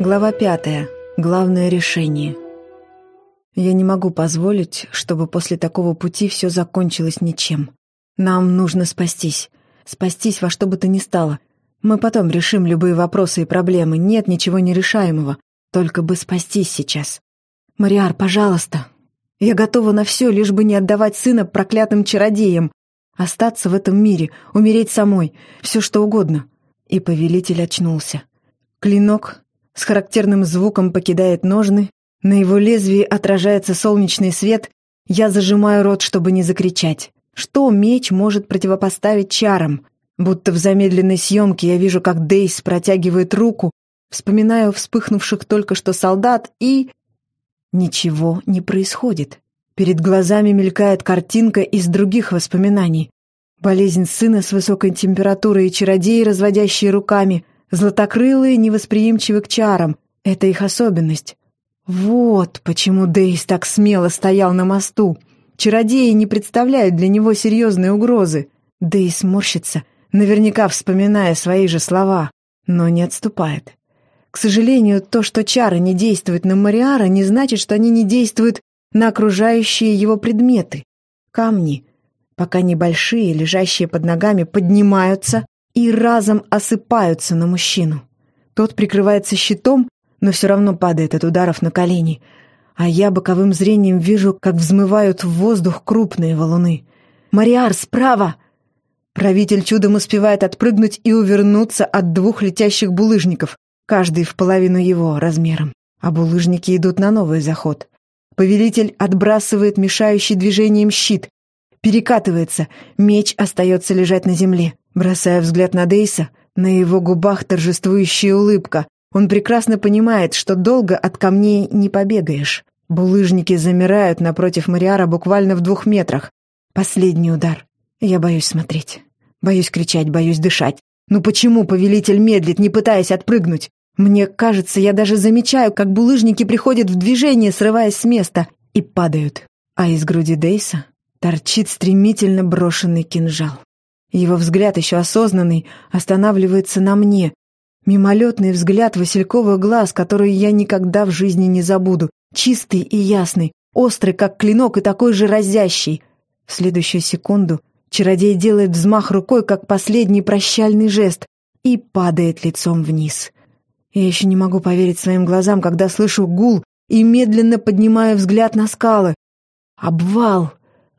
Глава пятая. Главное решение. Я не могу позволить, чтобы после такого пути все закончилось ничем. Нам нужно спастись. Спастись во что бы то ни стало. Мы потом решим любые вопросы и проблемы. Нет ничего нерешаемого. Только бы спастись сейчас. Мариар, пожалуйста. Я готова на все, лишь бы не отдавать сына проклятым чародеям. Остаться в этом мире, умереть самой, все что угодно. И повелитель очнулся. Клинок с характерным звуком покидает ножны, на его лезвии отражается солнечный свет, я зажимаю рот, чтобы не закричать. Что меч может противопоставить чарам? Будто в замедленной съемке я вижу, как Дейс протягивает руку, вспоминаю вспыхнувших только что солдат и... Ничего не происходит. Перед глазами мелькает картинка из других воспоминаний. Болезнь сына с высокой температурой и чародеи, разводящие руками — Златокрылые невосприимчивы к чарам. Это их особенность. Вот почему Дейс так смело стоял на мосту. Чародеи не представляют для него серьезной угрозы. Дейс морщится, наверняка вспоминая свои же слова, но не отступает. К сожалению, то, что чары не действуют на Мариара, не значит, что они не действуют на окружающие его предметы. Камни, пока небольшие, лежащие под ногами, поднимаются, и разом осыпаются на мужчину. Тот прикрывается щитом, но все равно падает от ударов на колени, а я боковым зрением вижу, как взмывают в воздух крупные валуны. «Мариар, справа!» Правитель чудом успевает отпрыгнуть и увернуться от двух летящих булыжников, каждый в половину его размером. А булыжники идут на новый заход. Повелитель отбрасывает мешающий движением щит, перекатывается, меч остается лежать на земле. Бросая взгляд на Дейса, на его губах торжествующая улыбка. Он прекрасно понимает, что долго от камней не побегаешь. Булыжники замирают напротив Мариара буквально в двух метрах. Последний удар. Я боюсь смотреть. Боюсь кричать, боюсь дышать. Ну почему повелитель медлит, не пытаясь отпрыгнуть? Мне кажется, я даже замечаю, как булыжники приходят в движение, срываясь с места, и падают. А из груди Дейса торчит стремительно брошенный кинжал. Его взгляд, еще осознанный, останавливается на мне. Мимолетный взгляд васильковых глаз, который я никогда в жизни не забуду. Чистый и ясный, острый, как клинок, и такой же разящий. В следующую секунду чародей делает взмах рукой, как последний прощальный жест, и падает лицом вниз. Я еще не могу поверить своим глазам, когда слышу гул и медленно поднимаю взгляд на скалы. Обвал!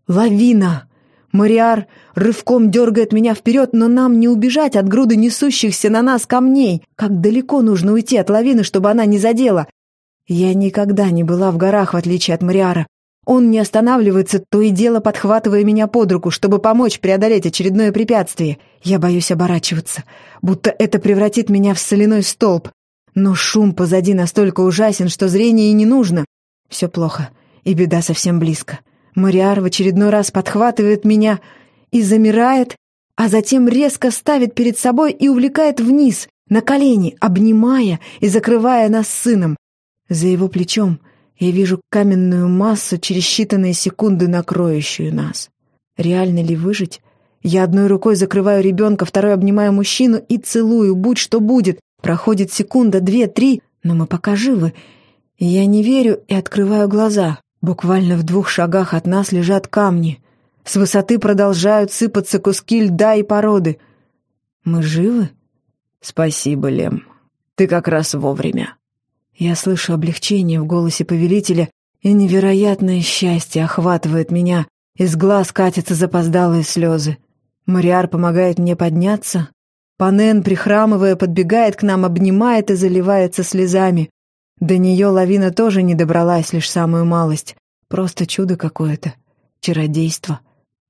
Лавина! Мариар рывком дергает меня вперед, но нам не убежать от груды несущихся на нас камней. Как далеко нужно уйти от лавины, чтобы она не задела? Я никогда не была в горах, в отличие от Мариара. Он не останавливается, то и дело подхватывая меня под руку, чтобы помочь преодолеть очередное препятствие. Я боюсь оборачиваться, будто это превратит меня в соляной столб. Но шум позади настолько ужасен, что зрение и не нужно. Все плохо, и беда совсем близко. Мариар в очередной раз подхватывает меня и замирает, а затем резко ставит перед собой и увлекает вниз, на колени, обнимая и закрывая нас сыном. За его плечом я вижу каменную массу, через считанные секунды накроющую нас. Реально ли выжить? Я одной рукой закрываю ребенка, второй обнимаю мужчину и целую, будь что будет. Проходит секунда, две, три, но мы пока живы. Я не верю и открываю глаза. Буквально в двух шагах от нас лежат камни. С высоты продолжают сыпаться куски льда и породы. Мы живы? Спасибо, Лем. Ты как раз вовремя. Я слышу облегчение в голосе повелителя, и невероятное счастье охватывает меня. Из глаз катятся запоздалые слезы. Мариар помогает мне подняться. Панен, прихрамывая, подбегает к нам, обнимает и заливается слезами. До нее лавина тоже не добралась, лишь самую малость. Просто чудо какое-то. Чародейство.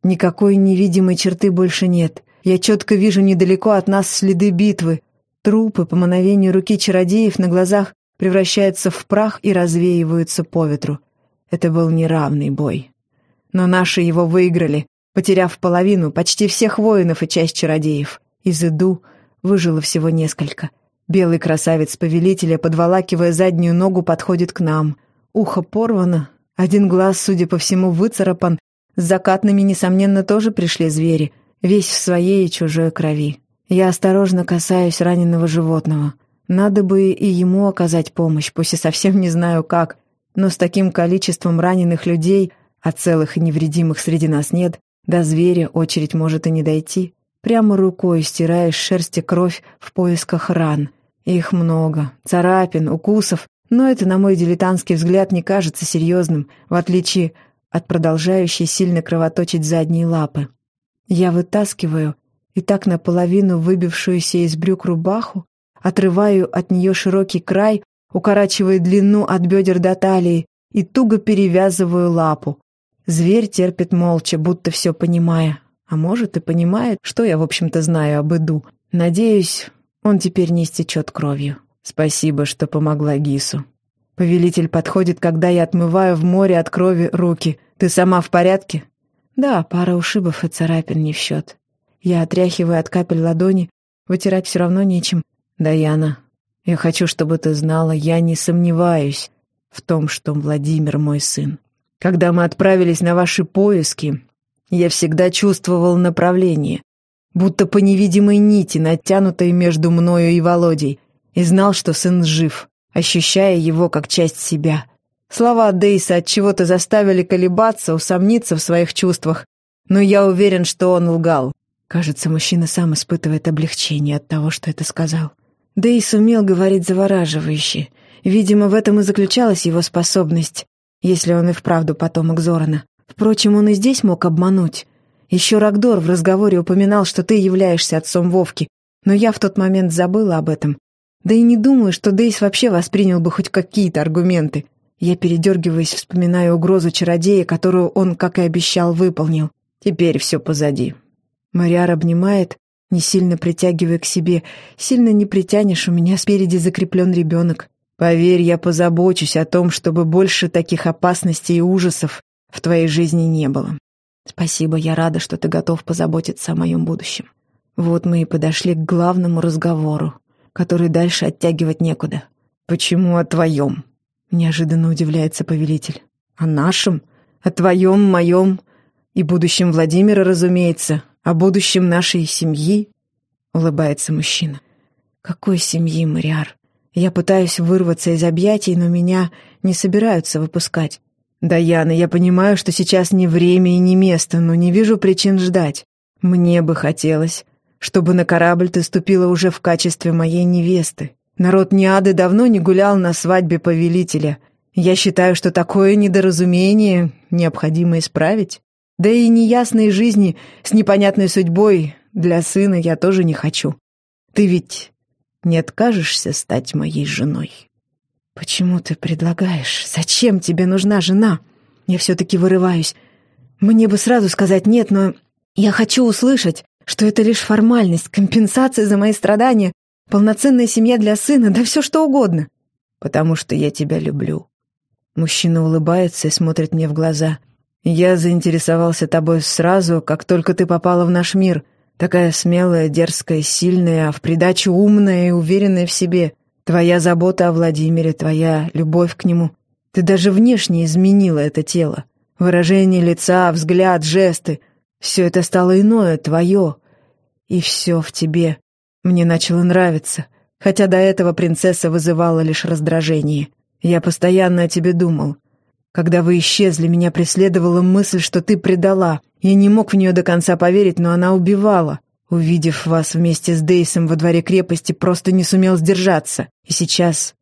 Никакой невидимой черты больше нет. Я четко вижу недалеко от нас следы битвы. Трупы по мановению руки чародеев на глазах превращаются в прах и развеиваются по ветру. Это был неравный бой. Но наши его выиграли, потеряв половину, почти всех воинов и часть чародеев. Из Иду выжило всего несколько. Белый красавец повелителя, подволакивая заднюю ногу, подходит к нам. Ухо порвано, один глаз, судя по всему, выцарапан. С закатными, несомненно, тоже пришли звери, весь в своей и чужой крови. Я осторожно касаюсь раненого животного. Надо бы и ему оказать помощь, пусть и совсем не знаю как, но с таким количеством раненых людей, а целых и невредимых среди нас нет, до зверя очередь может и не дойти. Прямо рукой стираешь шерсти кровь в поисках ран. Их много, царапин, укусов, но это, на мой дилетантский взгляд, не кажется серьезным, в отличие от продолжающей сильно кровоточить задние лапы. Я вытаскиваю и так наполовину выбившуюся из брюк рубаху, отрываю от нее широкий край, укорачиваю длину от бедер до талии и туго перевязываю лапу. Зверь терпит молча, будто все понимая. А может, и понимает, что я, в общем-то, знаю об Иду. Надеюсь, он теперь не истечет кровью. Спасибо, что помогла Гису. Повелитель подходит, когда я отмываю в море от крови руки. Ты сама в порядке? Да, пара ушибов и царапин не в счет. Я отряхиваю от капель ладони, вытирать все равно нечем. Даяна, я хочу, чтобы ты знала, я не сомневаюсь в том, что Владимир мой сын. Когда мы отправились на ваши поиски, я всегда чувствовал направление, будто по невидимой нити, натянутой между мною и Володей, и знал, что сын жив, ощущая его как часть себя. Слова Дейса от чего-то заставили колебаться, усомниться в своих чувствах, но я уверен, что он лгал. Кажется, мужчина сам испытывает облегчение от того, что это сказал. Дейс умел говорить завораживающе. Видимо, в этом и заключалась его способность, если он и вправду потомок Зорана. Впрочем, он и здесь мог обмануть. Еще Рагдор в разговоре упоминал, что ты являешься отцом Вовки, но я в тот момент забыла об этом. Да и не думаю, что Дейс вообще воспринял бы хоть какие-то аргументы. Я, передергиваясь, вспоминаю угрозу чародея, которую он, как и обещал, выполнил. Теперь все позади. Мариар обнимает, не сильно притягивая к себе. Сильно не притянешь, у меня спереди закреплен ребенок. Поверь, я позабочусь о том, чтобы больше таких опасностей и ужасов в твоей жизни не было. Спасибо, я рада, что ты готов позаботиться о моем будущем. Вот мы и подошли к главному разговору, который дальше оттягивать некуда. Почему о твоем? Неожиданно удивляется повелитель. О нашем? О твоем, моем и будущем Владимира, разумеется. О будущем нашей семьи? Улыбается мужчина. Какой семьи, Мариар? Я пытаюсь вырваться из объятий, но меня не собираются выпускать. «Даяна, я понимаю, что сейчас не время и не место, но не вижу причин ждать. Мне бы хотелось, чтобы на корабль ты ступила уже в качестве моей невесты. Народ Неады давно не гулял на свадьбе повелителя. Я считаю, что такое недоразумение необходимо исправить. Да и неясной жизни с непонятной судьбой для сына я тоже не хочу. Ты ведь не откажешься стать моей женой?» «Почему ты предлагаешь? Зачем тебе нужна жена?» Я все-таки вырываюсь. Мне бы сразу сказать «нет», но я хочу услышать, что это лишь формальность, компенсация за мои страдания, полноценная семья для сына, да все что угодно. «Потому что я тебя люблю». Мужчина улыбается и смотрит мне в глаза. «Я заинтересовался тобой сразу, как только ты попала в наш мир. Такая смелая, дерзкая, сильная, а в придачу умная и уверенная в себе. Твоя забота о Владимире, твоя любовь к нему. Ты даже внешне изменила это тело. Выражение лица, взгляд, жесты. Все это стало иное, твое. И все в тебе. Мне начало нравиться. Хотя до этого принцесса вызывала лишь раздражение. Я постоянно о тебе думал. Когда вы исчезли, меня преследовала мысль, что ты предала. Я не мог в нее до конца поверить, но она убивала. Увидев вас вместе с Дейсом во дворе крепости, просто не сумел сдержаться. И сейчас,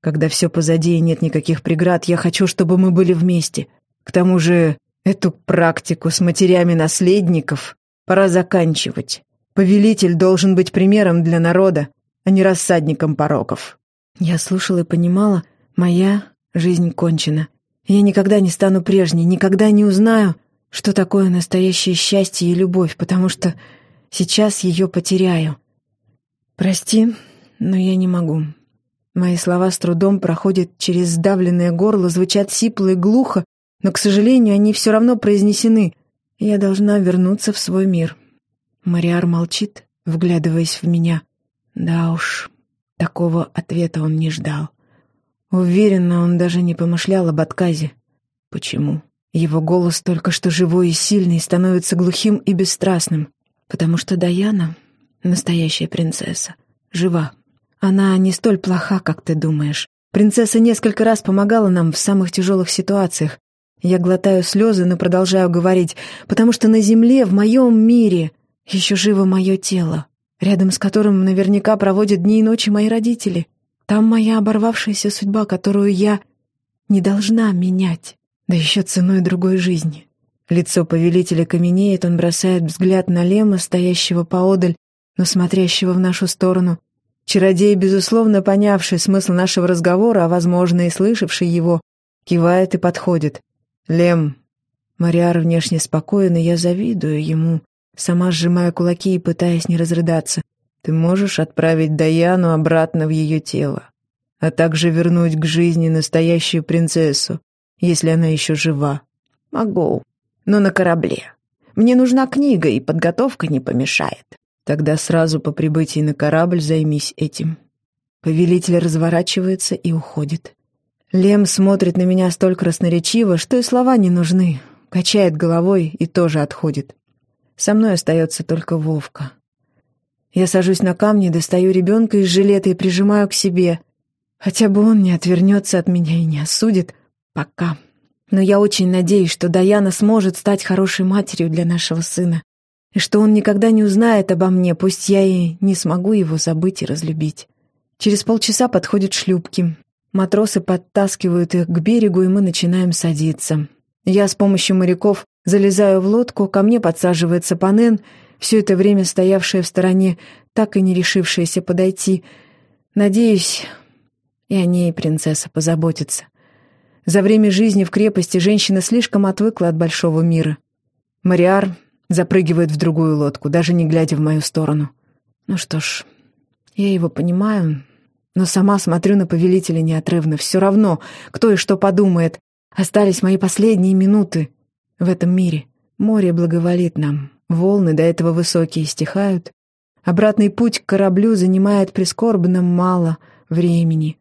когда все позади и нет никаких преград, я хочу, чтобы мы были вместе. К тому же эту практику с матерями наследников пора заканчивать. Повелитель должен быть примером для народа, а не рассадником пороков. Я слушала и понимала, моя жизнь кончена. Я никогда не стану прежней, никогда не узнаю, что такое настоящее счастье и любовь, потому что Сейчас ее потеряю. Прости, но я не могу. Мои слова с трудом проходят через сдавленное горло, звучат сипло и глухо, но, к сожалению, они все равно произнесены. Я должна вернуться в свой мир. Мариар молчит, вглядываясь в меня. Да уж, такого ответа он не ждал. Уверенно, он даже не помышлял об отказе. Почему? Его голос только что живой и сильный становится глухим и бесстрастным потому что Даяна, настоящая принцесса, жива. Она не столь плоха, как ты думаешь. Принцесса несколько раз помогала нам в самых тяжелых ситуациях. Я глотаю слезы, но продолжаю говорить, потому что на земле, в моем мире, еще живо мое тело, рядом с которым наверняка проводят дни и ночи мои родители. Там моя оборвавшаяся судьба, которую я не должна менять, да еще ценой другой жизни. Лицо повелителя каменеет, он бросает взгляд на Лема, стоящего поодаль, но смотрящего в нашу сторону. Чародей, безусловно понявший смысл нашего разговора, а, возможно, и слышавший его, кивает и подходит. «Лем». Мариар внешне спокоен, и я завидую ему, сама сжимая кулаки и пытаясь не разрыдаться. «Ты можешь отправить Даяну обратно в ее тело, а также вернуть к жизни настоящую принцессу, если она еще жива?» «Могу, но на корабле. Мне нужна книга, и подготовка не помешает». Тогда сразу по прибытии на корабль займись этим. Повелитель разворачивается и уходит. Лем смотрит на меня столь красноречиво, что и слова не нужны. Качает головой и тоже отходит. Со мной остается только Вовка. Я сажусь на камни, достаю ребенка из жилета и прижимаю к себе. Хотя бы он не отвернется от меня и не осудит. Пока. Но я очень надеюсь, что Даяна сможет стать хорошей матерью для нашего сына и что он никогда не узнает обо мне, пусть я и не смогу его забыть и разлюбить. Через полчаса подходят шлюпки. Матросы подтаскивают их к берегу, и мы начинаем садиться. Я с помощью моряков залезаю в лодку, ко мне подсаживается Панен, все это время стоявшая в стороне, так и не решившаяся подойти. Надеюсь, и о ней принцесса позаботится. За время жизни в крепости женщина слишком отвыкла от большого мира. Мариар Запрыгивает в другую лодку, даже не глядя в мою сторону. Ну что ж, я его понимаю, но сама смотрю на повелителя неотрывно. Все равно, кто и что подумает. Остались мои последние минуты в этом мире. Море благоволит нам. Волны до этого высокие стихают. Обратный путь к кораблю занимает прискорбно мало времени.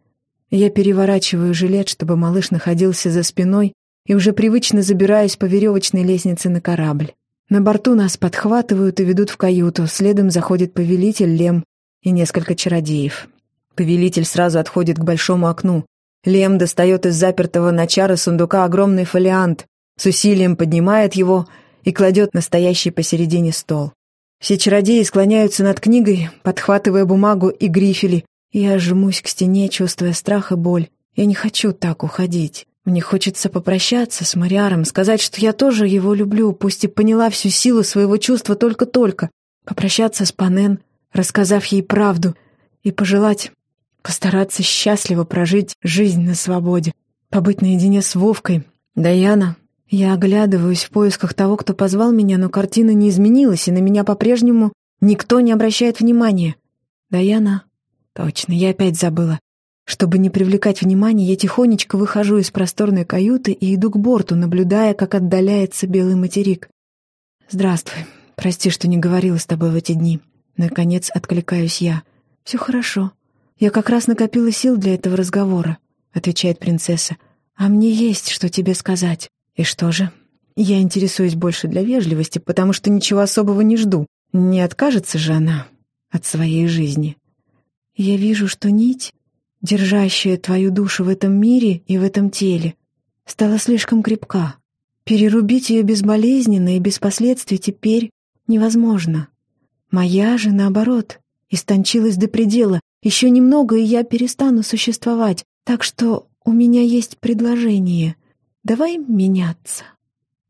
Я переворачиваю жилет, чтобы малыш находился за спиной, и уже привычно забираюсь по веревочной лестнице на корабль. На борту нас подхватывают и ведут в каюту. Следом заходит повелитель Лем и несколько чародеев. Повелитель сразу отходит к большому окну. Лем достает из запертого на чары сундука огромный фолиант, с усилием поднимает его и кладет настоящий посередине стол. Все чародеи склоняются над книгой, подхватывая бумагу и грифели. Я жмусь к стене, чувствуя страх и боль. Я не хочу так уходить. Мне хочется попрощаться с Мариаром, сказать, что я тоже его люблю, пусть и поняла всю силу своего чувства только-только. Попрощаться с Панен, рассказав ей правду, и пожелать постараться счастливо прожить жизнь на свободе, побыть наедине с Вовкой. Даяна, я оглядываюсь в поисках того, кто позвал меня, но картина не изменилась, и на меня по-прежнему никто не обращает внимания. Даяна... Точно, я опять забыла. Чтобы не привлекать внимания, я тихонечко выхожу из просторной каюты и иду к борту, наблюдая, как отдаляется белый материк. «Здравствуй. Прости, что не говорила с тобой в эти дни». Наконец откликаюсь я. «Все хорошо. Я как раз накопила сил для этого разговора», — отвечает принцесса. «А мне есть, что тебе сказать». «И что же?» «Я интересуюсь больше для вежливости, потому что ничего особого не жду. Не откажется же она от своей жизни». «Я вижу, что нить держащая твою душу в этом мире и в этом теле, стала слишком крепка. Перерубить ее безболезненно и без последствий теперь невозможно. Моя же, наоборот, истончилась до предела. Еще немного, и я перестану существовать. Так что у меня есть предложение. Давай меняться.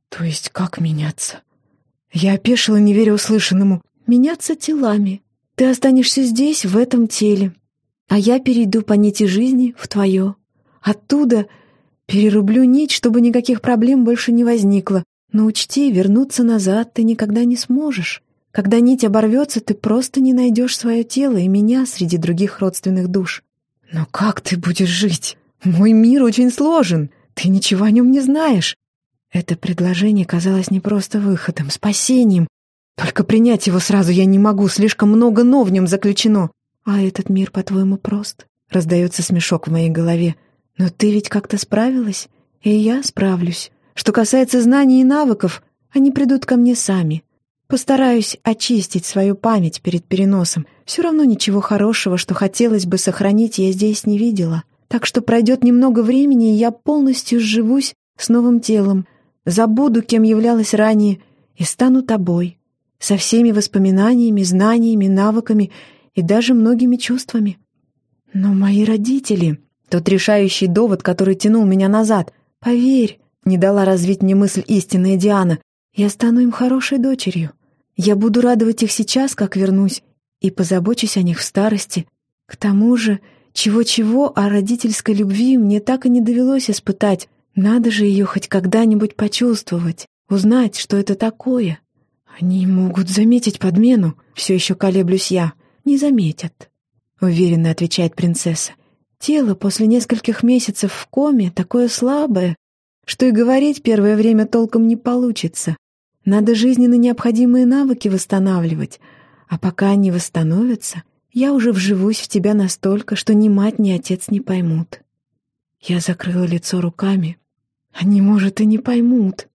То есть как меняться? Я опешила, не веря услышанному. Меняться телами. Ты останешься здесь, в этом теле, а я перейду по нити жизни в твое. Оттуда перерублю нить, чтобы никаких проблем больше не возникло. Но учти, вернуться назад ты никогда не сможешь. Когда нить оборвется, ты просто не найдешь свое тело и меня среди других родственных душ. Но как ты будешь жить? Мой мир очень сложен. Ты ничего о нем не знаешь. Это предложение казалось не просто выходом, спасением. Только принять его сразу я не могу, слишком много «но» в нем заключено. «А этот мир, по-твоему, прост?» — раздается смешок в моей голове. «Но ты ведь как-то справилась, и я справлюсь. Что касается знаний и навыков, они придут ко мне сами. Постараюсь очистить свою память перед переносом. Все равно ничего хорошего, что хотелось бы сохранить, я здесь не видела. Так что пройдет немного времени, и я полностью сживусь с новым телом, забуду, кем являлась ранее, и стану тобой, со всеми воспоминаниями, знаниями, навыками и даже многими чувствами. Но мои родители, тот решающий довод, который тянул меня назад, поверь, не дала развить мне мысль истинная Диана, я стану им хорошей дочерью. Я буду радовать их сейчас, как вернусь, и позабочусь о них в старости. К тому же, чего-чего, а родительской любви мне так и не довелось испытать. Надо же ее хоть когда-нибудь почувствовать, узнать, что это такое. Они могут заметить подмену, все еще колеблюсь я. Не заметят, уверенно отвечает принцесса. Тело после нескольких месяцев в коме такое слабое, что и говорить первое время толком не получится. Надо жизненно необходимые навыки восстанавливать, а пока они восстановятся, я уже вживусь в тебя настолько, что ни мать, ни отец не поймут. Я закрыла лицо руками. Они, может, и не поймут.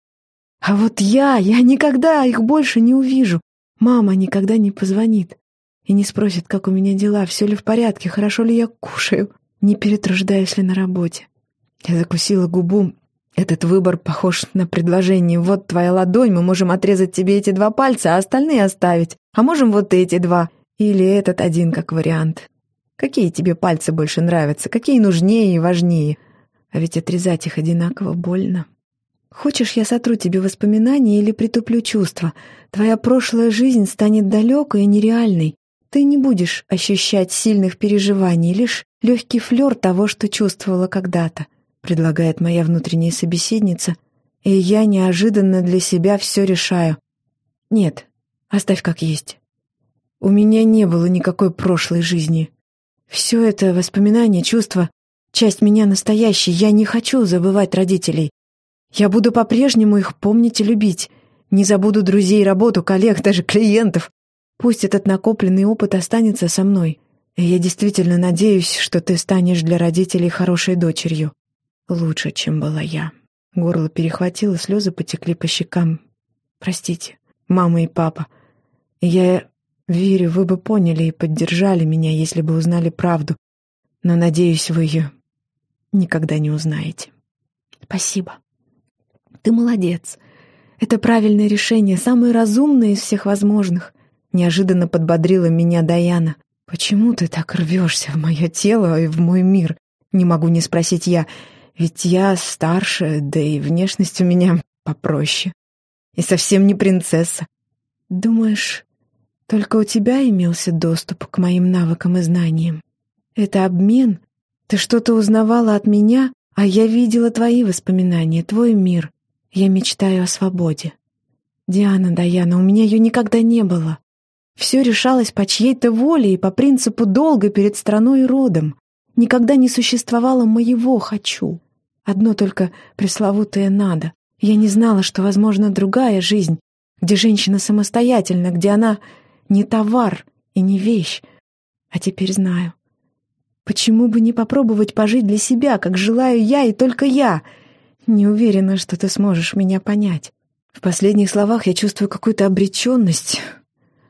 А вот я, я никогда их больше не увижу. Мама никогда не позвонит и не спросит, как у меня дела, все ли в порядке, хорошо ли я кушаю, не перетруждаюсь ли на работе. Я закусила губу этот выбор похож на предложение «Вот твоя ладонь, мы можем отрезать тебе эти два пальца, а остальные оставить. А можем вот эти два. Или этот один как вариант. Какие тебе пальцы больше нравятся, какие нужнее и важнее? А ведь отрезать их одинаково больно. Хочешь, я сотру тебе воспоминания или притуплю чувства? Твоя прошлая жизнь станет далекой и нереальной. Ты не будешь ощущать сильных переживаний, лишь легкий флер того, что чувствовала когда-то предлагает моя внутренняя собеседница, и я неожиданно для себя все решаю. Нет, оставь как есть. У меня не было никакой прошлой жизни. Все это воспоминания, чувства, часть меня настоящей. Я не хочу забывать родителей. Я буду по-прежнему их помнить и любить. Не забуду друзей, работу, коллег, даже клиентов. Пусть этот накопленный опыт останется со мной. И я действительно надеюсь, что ты станешь для родителей хорошей дочерью лучше, чем была я. Горло перехватило, слезы потекли по щекам. Простите, мама и папа. Я верю, вы бы поняли и поддержали меня, если бы узнали правду. Но, надеюсь, вы ее никогда не узнаете. Спасибо. Ты молодец. Это правильное решение, самое разумное из всех возможных. Неожиданно подбодрила меня Даяна. Почему ты так рвешься в мое тело и в мой мир? Не могу не спросить я. Ведь я старше, да и внешность у меня попроще. И совсем не принцесса. Думаешь, только у тебя имелся доступ к моим навыкам и знаниям? Это обмен? Ты что-то узнавала от меня, а я видела твои воспоминания, твой мир. Я мечтаю о свободе. Диана, Даяна, у меня ее никогда не было. Все решалось по чьей-то воле и по принципу долга перед страной и родом. Никогда не существовало моего «хочу». Одно только пресловутое «надо». Я не знала, что возможна другая жизнь, где женщина самостоятельна, где она не товар и не вещь. А теперь знаю. Почему бы не попробовать пожить для себя, как желаю я и только я? Не уверена, что ты сможешь меня понять. В последних словах я чувствую какую-то обреченность.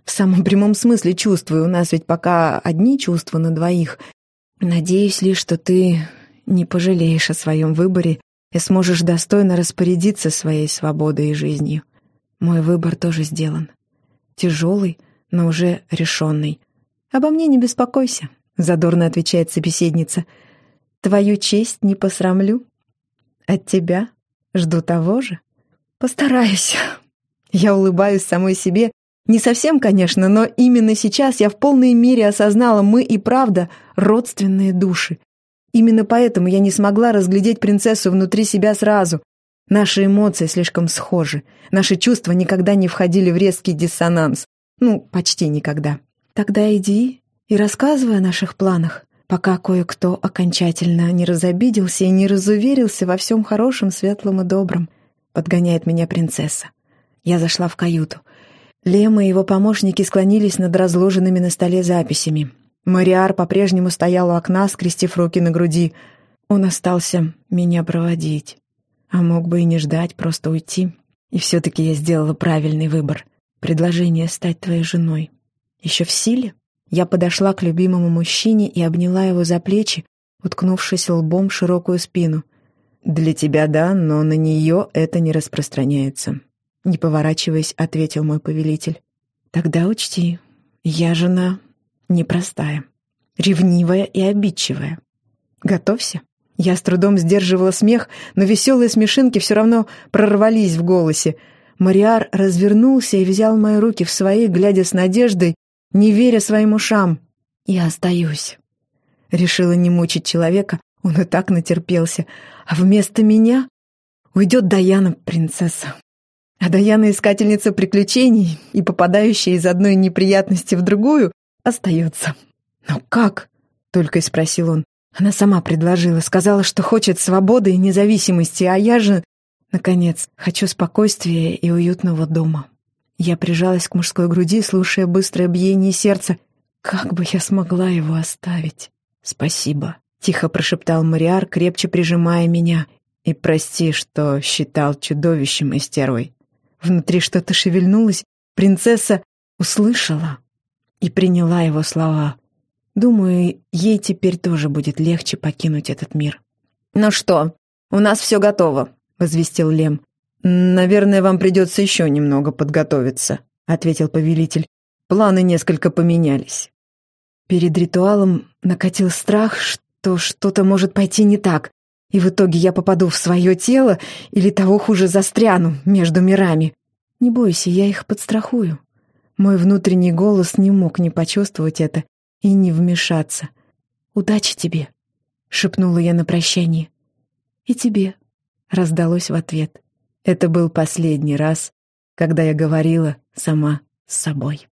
В самом прямом смысле чувствую. У нас ведь пока одни чувства на двоих. Надеюсь лишь, что ты не пожалеешь о своем выборе и сможешь достойно распорядиться своей свободой и жизнью. Мой выбор тоже сделан. Тяжелый, но уже решенный. «Обо мне не беспокойся», — задорно отвечает собеседница. «Твою честь не посрамлю. От тебя жду того же. Постараюсь». Я улыбаюсь самой себе. Не совсем, конечно, но именно сейчас я в полной мере осознала, мы и правда родственные души. Именно поэтому я не смогла разглядеть принцессу внутри себя сразу. Наши эмоции слишком схожи. Наши чувства никогда не входили в резкий диссонанс. Ну, почти никогда. Тогда иди и рассказывай о наших планах, пока кое-кто окончательно не разобиделся и не разуверился во всем хорошем, светлом и добром. Подгоняет меня принцесса. Я зашла в каюту. Лема и его помощники склонились над разложенными на столе записями. Мариар по-прежнему стоял у окна, скрестив руки на груди. Он остался меня проводить. А мог бы и не ждать, просто уйти. И все-таки я сделала правильный выбор. предложение стать твоей женой еще в силе?» Я подошла к любимому мужчине и обняла его за плечи, уткнувшись лбом в широкую спину. «Для тебя да, но на нее это не распространяется», — не поворачиваясь, ответил мой повелитель. «Тогда учти, я жена непростая, ревнивая и обидчивая. Готовься». Я с трудом сдерживала смех, но веселые смешинки все равно прорвались в голосе. Мариар развернулся и взял мои руки в свои, глядя с надеждой, не веря своим ушам. «Я остаюсь». Решила не мучить человека, он и так натерпелся. А вместо меня уйдет Даяна, принцесса. А Даяна, искательница приключений и попадающая из одной неприятности в другую, остается. «Но как?» — только и спросил он. Она сама предложила, сказала, что хочет свободы и независимости, а я же, наконец, хочу спокойствия и уютного дома. Я прижалась к мужской груди, слушая быстрое биение сердца. Как бы я смогла его оставить? Спасибо, тихо прошептал Мариар, крепче прижимая меня. И прости, что считал чудовищем и стервой. Внутри что-то шевельнулось, принцесса услышала и приняла его слова. Думаю, ей теперь тоже будет легче покинуть этот мир. «Ну что, у нас все готово», — возвестил Лем. «Наверное, вам придется еще немного подготовиться», — ответил повелитель. «Планы несколько поменялись». Перед ритуалом накатил страх, что что-то может пойти не так, и в итоге я попаду в свое тело или того хуже застряну между мирами. Не бойся, я их подстрахую. Мой внутренний голос не мог не почувствовать это и не вмешаться. «Удачи тебе», — шепнула я на прощание. «И тебе», — раздалось в ответ. Это был последний раз, когда я говорила сама с собой.